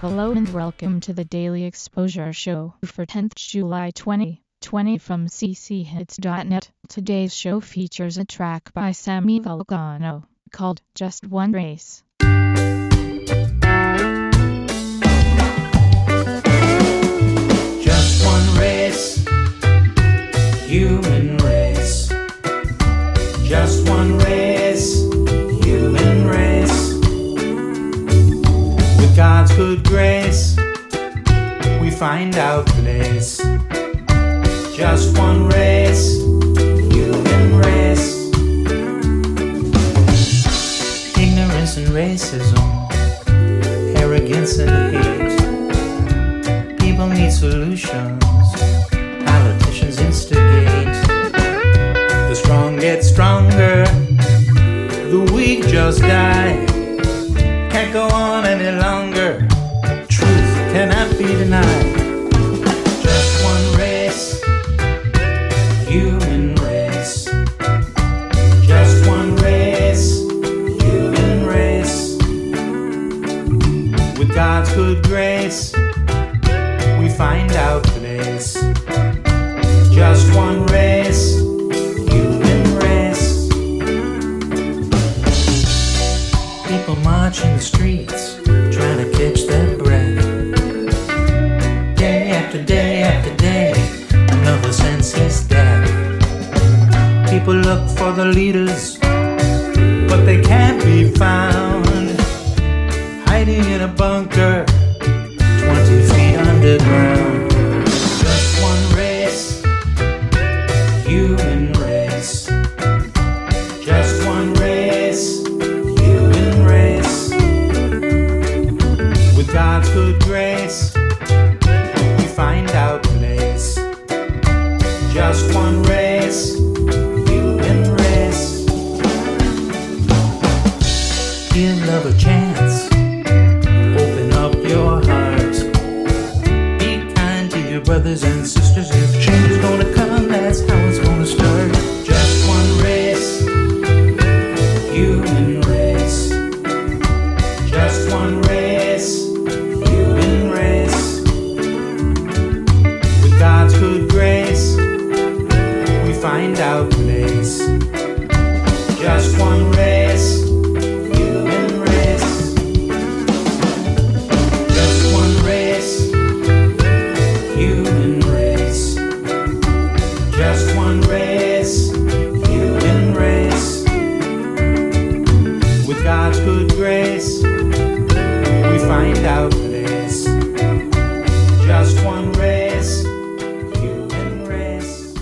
Hello and welcome to the Daily Exposure Show for 10th July 2020 from cchits.net. Today's show features a track by Sammy Vulcano called Just One Race. Just one race, human race. Just one race, God's good grace, we find our place. Just one race, human race. Ignorance and racism, arrogance and hate. People need solutions. Politicians instigate. The strong get stronger. The weak just die. Can't go on any longer. God's good grace we find our place. Just one race, human race. People march in the streets, trying to catch their breath. Day after day after day, another senseless death. People look for the leaders, but they can't be found. Hiding in a bunker. Just one race, human race. Just one race, human race. Just one race, human race. With God's good grace, we find our place. Just one race, human race.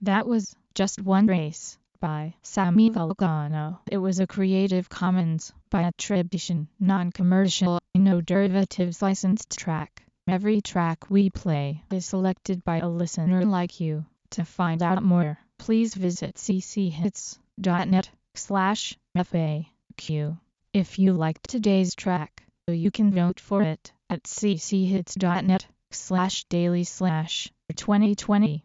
That was Just One Race by Sammy Vulcano. It was a Creative Commons by attribution, non-commercial, no derivatives licensed track. Every track we play is selected by a listener like you. To find out more, please visit cchits.net slash FAQ. If you liked today's track, you can vote for it at cchits.net slash daily slash 2020